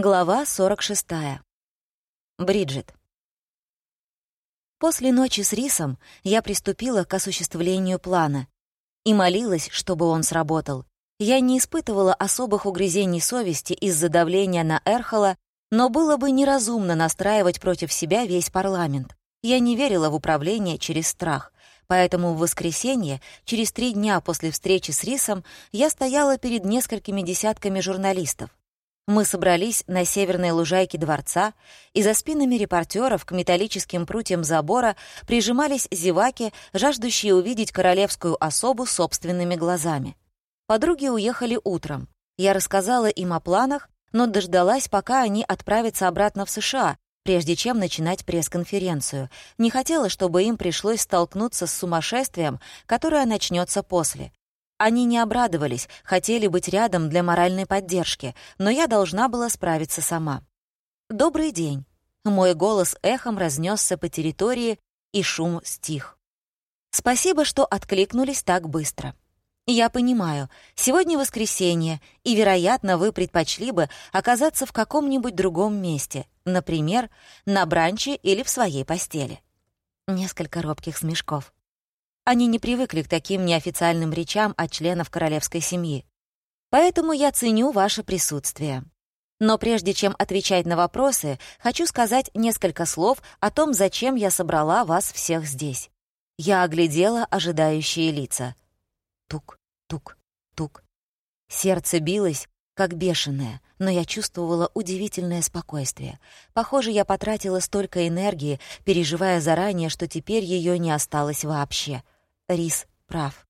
Глава 46. Бриджит. После ночи с рисом я приступила к осуществлению плана и молилась, чтобы он сработал. Я не испытывала особых угрызений совести из-за давления на Эрхола, но было бы неразумно настраивать против себя весь парламент. Я не верила в управление через страх, поэтому в воскресенье, через три дня после встречи с рисом, я стояла перед несколькими десятками журналистов. Мы собрались на северной лужайке дворца, и за спинами репортеров к металлическим прутьям забора прижимались зеваки, жаждущие увидеть королевскую особу собственными глазами. Подруги уехали утром. Я рассказала им о планах, но дождалась, пока они отправятся обратно в США, прежде чем начинать пресс-конференцию. Не хотела, чтобы им пришлось столкнуться с сумасшествием, которое начнется после. Они не обрадовались, хотели быть рядом для моральной поддержки, но я должна была справиться сама. «Добрый день». Мой голос эхом разнесся по территории, и шум стих. «Спасибо, что откликнулись так быстро. Я понимаю, сегодня воскресенье, и, вероятно, вы предпочли бы оказаться в каком-нибудь другом месте, например, на бранче или в своей постели». Несколько робких смешков. Они не привыкли к таким неофициальным речам от членов королевской семьи. Поэтому я ценю ваше присутствие. Но прежде чем отвечать на вопросы, хочу сказать несколько слов о том, зачем я собрала вас всех здесь. Я оглядела ожидающие лица. Тук, тук, тук. Сердце билось, как бешеное, но я чувствовала удивительное спокойствие. Похоже, я потратила столько энергии, переживая заранее, что теперь ее не осталось вообще. Рис прав.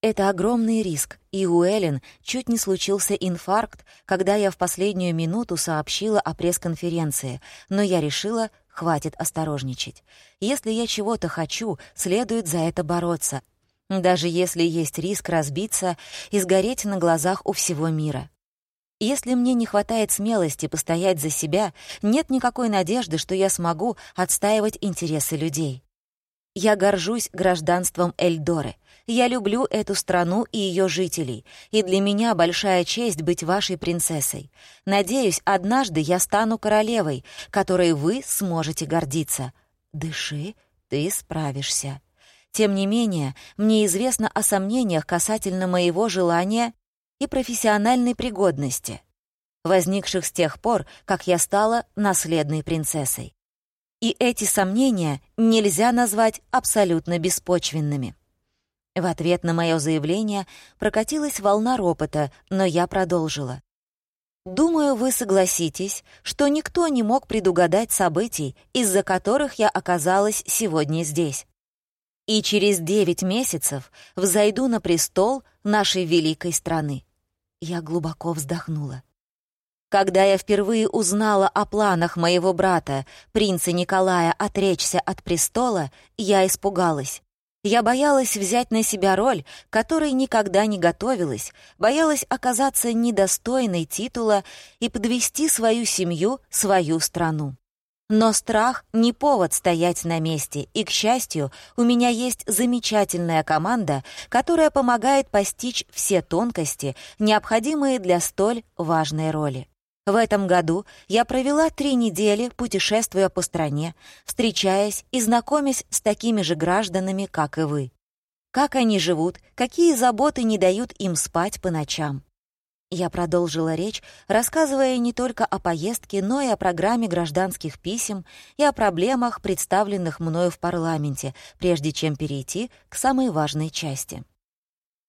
Это огромный риск, и у Эллен чуть не случился инфаркт, когда я в последнюю минуту сообщила о пресс-конференции, но я решила, хватит осторожничать. Если я чего-то хочу, следует за это бороться, даже если есть риск разбиться и сгореть на глазах у всего мира. Если мне не хватает смелости постоять за себя, нет никакой надежды, что я смогу отстаивать интересы людей. Я горжусь гражданством Эльдоры. Я люблю эту страну и ее жителей, и для меня большая честь быть вашей принцессой. Надеюсь, однажды я стану королевой, которой вы сможете гордиться. Дыши, ты справишься. Тем не менее, мне известно о сомнениях касательно моего желания и профессиональной пригодности, возникших с тех пор, как я стала наследной принцессой и эти сомнения нельзя назвать абсолютно беспочвенными. В ответ на мое заявление прокатилась волна ропота, но я продолжила. «Думаю, вы согласитесь, что никто не мог предугадать событий, из-за которых я оказалась сегодня здесь. И через девять месяцев взойду на престол нашей великой страны». Я глубоко вздохнула. Когда я впервые узнала о планах моего брата, принца Николая, отречься от престола, я испугалась. Я боялась взять на себя роль, которой никогда не готовилась, боялась оказаться недостойной титула и подвести свою семью, свою страну. Но страх — не повод стоять на месте, и, к счастью, у меня есть замечательная команда, которая помогает постичь все тонкости, необходимые для столь важной роли. В этом году я провела три недели, путешествуя по стране, встречаясь и знакомясь с такими же гражданами, как и вы. Как они живут, какие заботы не дают им спать по ночам. Я продолжила речь, рассказывая не только о поездке, но и о программе гражданских писем и о проблемах, представленных мною в парламенте, прежде чем перейти к самой важной части.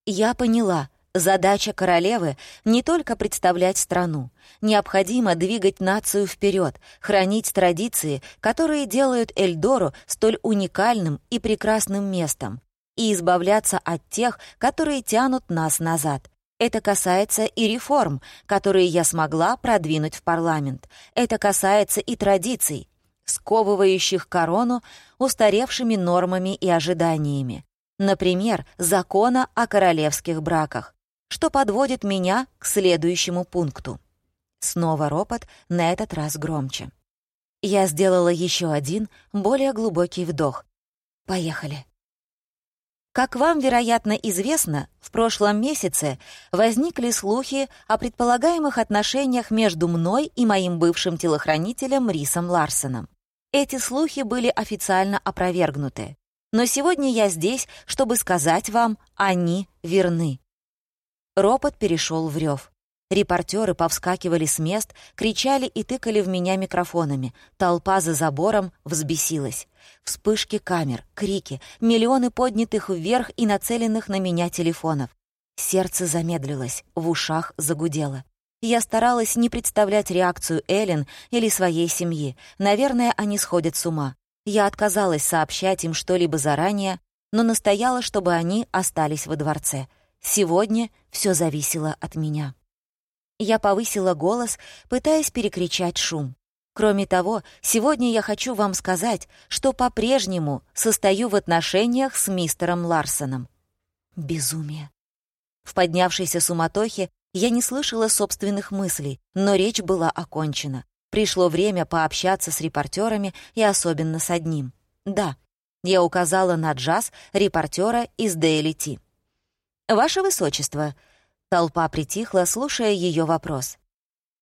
Я поняла — Задача королевы — не только представлять страну. Необходимо двигать нацию вперед, хранить традиции, которые делают Эльдору столь уникальным и прекрасным местом, и избавляться от тех, которые тянут нас назад. Это касается и реформ, которые я смогла продвинуть в парламент. Это касается и традиций, сковывающих корону устаревшими нормами и ожиданиями. Например, закона о королевских браках что подводит меня к следующему пункту. Снова ропот, на этот раз громче. Я сделала еще один, более глубокий вдох. Поехали. Как вам, вероятно, известно, в прошлом месяце возникли слухи о предполагаемых отношениях между мной и моим бывшим телохранителем Рисом Ларсеном. Эти слухи были официально опровергнуты. Но сегодня я здесь, чтобы сказать вам, они верны. Ропот перешел в рев. Репортеры повскакивали с мест, кричали и тыкали в меня микрофонами. Толпа за забором взбесилась. Вспышки камер, крики, миллионы поднятых вверх и нацеленных на меня телефонов. Сердце замедлилось, в ушах загудело. Я старалась не представлять реакцию Эллен или своей семьи. Наверное, они сходят с ума. Я отказалась сообщать им что-либо заранее, но настояла, чтобы они остались во дворце. Сегодня все зависело от меня. Я повысила голос, пытаясь перекричать шум. Кроме того, сегодня я хочу вам сказать, что по-прежнему состою в отношениях с мистером Ларсоном. Безумие. В поднявшейся суматохе я не слышала собственных мыслей, но речь была окончена. Пришло время пообщаться с репортерами и особенно с одним. Да, я указала на джаз репортера из Daily Tea. «Ваше Высочество», — толпа притихла, слушая ее вопрос.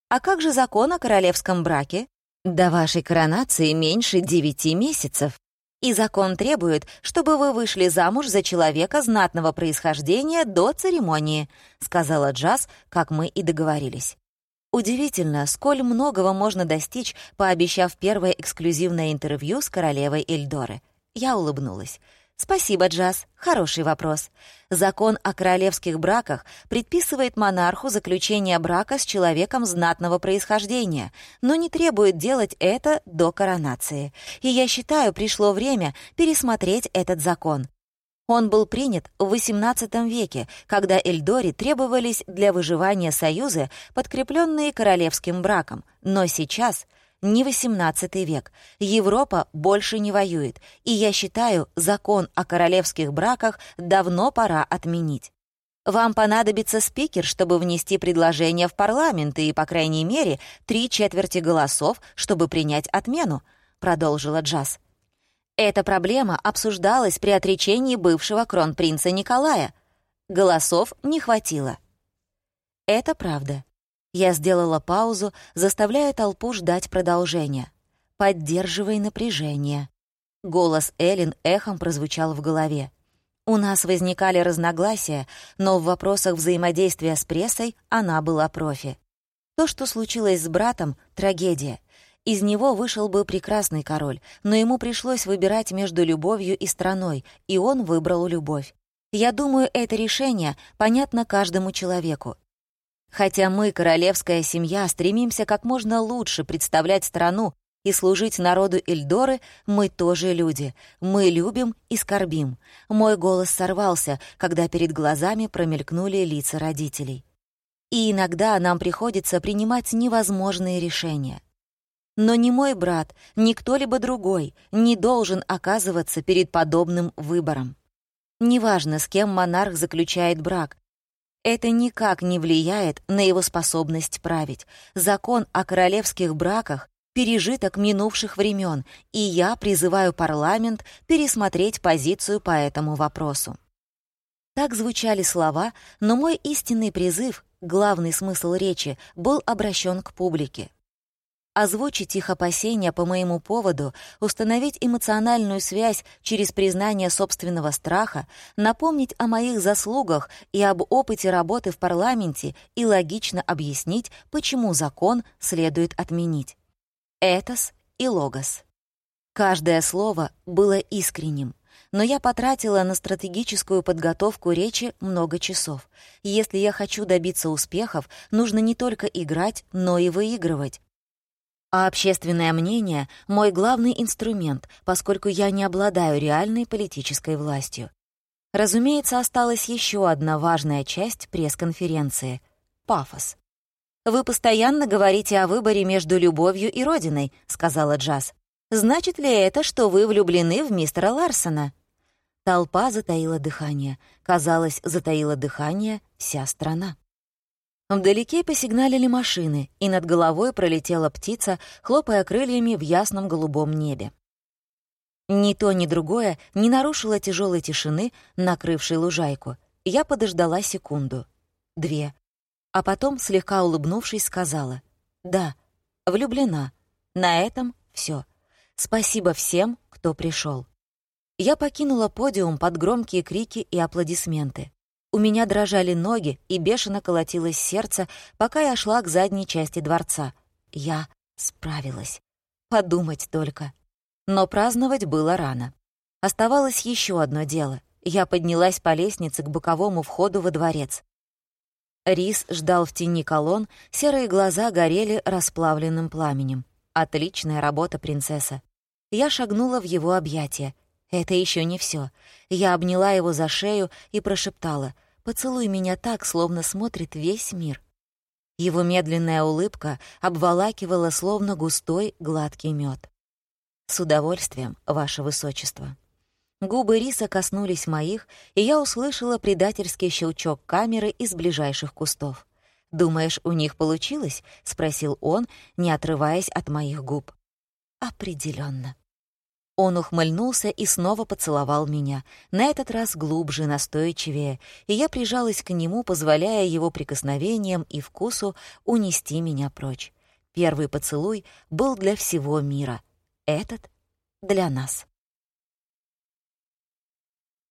«А как же закон о королевском браке?» До вашей коронации меньше девяти месяцев. И закон требует, чтобы вы вышли замуж за человека знатного происхождения до церемонии», — сказала Джаз, как мы и договорились. Удивительно, сколь многого можно достичь, пообещав первое эксклюзивное интервью с королевой Эльдоры. Я улыбнулась. Спасибо, Джаз. Хороший вопрос. Закон о королевских браках предписывает монарху заключение брака с человеком знатного происхождения, но не требует делать это до коронации. И я считаю, пришло время пересмотреть этот закон. Он был принят в XVIII веке, когда Эльдоре требовались для выживания союзы, подкрепленные королевским браком, но сейчас — не XVIII век. Европа больше не воюет, и я считаю, закон о королевских браках давно пора отменить. Вам понадобится спикер, чтобы внести предложение в парламент и, по крайней мере, три четверти голосов, чтобы принять отмену», — продолжила Джаз. Эта проблема обсуждалась при отречении бывшего кронпринца Николая. Голосов не хватило. Это правда. Я сделала паузу, заставляя толпу ждать продолжения. «Поддерживай напряжение». Голос Эллен эхом прозвучал в голове. У нас возникали разногласия, но в вопросах взаимодействия с прессой она была профи. То, что случилось с братом — трагедия. Из него вышел бы прекрасный король, но ему пришлось выбирать между любовью и страной, и он выбрал любовь. Я думаю, это решение понятно каждому человеку. Хотя мы, королевская семья, стремимся как можно лучше представлять страну и служить народу Эльдоры, мы тоже люди. Мы любим и скорбим. Мой голос сорвался, когда перед глазами промелькнули лица родителей. И иногда нам приходится принимать невозможные решения. Но ни мой брат, ни кто-либо другой не должен оказываться перед подобным выбором. Неважно, с кем монарх заключает брак, это никак не влияет на его способность править. Закон о королевских браках — пережиток минувших времен, и я призываю парламент пересмотреть позицию по этому вопросу. Так звучали слова, но мой истинный призыв, главный смысл речи, был обращен к публике озвучить их опасения по моему поводу, установить эмоциональную связь через признание собственного страха, напомнить о моих заслугах и об опыте работы в парламенте и логично объяснить, почему закон следует отменить. Этос и логос. Каждое слово было искренним, но я потратила на стратегическую подготовку речи много часов. Если я хочу добиться успехов, нужно не только играть, но и выигрывать. А общественное мнение — мой главный инструмент, поскольку я не обладаю реальной политической властью. Разумеется, осталась еще одна важная часть пресс-конференции — пафос. «Вы постоянно говорите о выборе между любовью и родиной», — сказала Джаз. «Значит ли это, что вы влюблены в мистера Ларсона?» Толпа затаила дыхание. Казалось, затаила дыхание вся страна. Вдалеке посигналили машины, и над головой пролетела птица, хлопая крыльями в ясном голубом небе. Ни то, ни другое не нарушило тяжелой тишины, накрывшей лужайку. Я подождала секунду. Две. А потом, слегка улыбнувшись, сказала. «Да, влюблена. На этом все. Спасибо всем, кто пришел. Я покинула подиум под громкие крики и аплодисменты. У меня дрожали ноги и бешено колотилось сердце, пока я шла к задней части дворца. Я справилась. Подумать только. Но праздновать было рано. Оставалось еще одно дело. Я поднялась по лестнице к боковому входу во дворец. Рис ждал в тени колонн, серые глаза горели расплавленным пламенем. Отличная работа, принцесса. Я шагнула в его объятия. Это еще не все. Я обняла его за шею и прошептала «Поцелуй меня так, словно смотрит весь мир». Его медленная улыбка обволакивала словно густой гладкий мед. «С удовольствием, ваше высочество». Губы Риса коснулись моих, и я услышала предательский щелчок камеры из ближайших кустов. «Думаешь, у них получилось?» — спросил он, не отрываясь от моих губ. Определенно. Он ухмыльнулся и снова поцеловал меня, на этот раз глубже, настойчивее, и я прижалась к нему, позволяя его прикосновениям и вкусу унести меня прочь. Первый поцелуй был для всего мира, этот — для нас.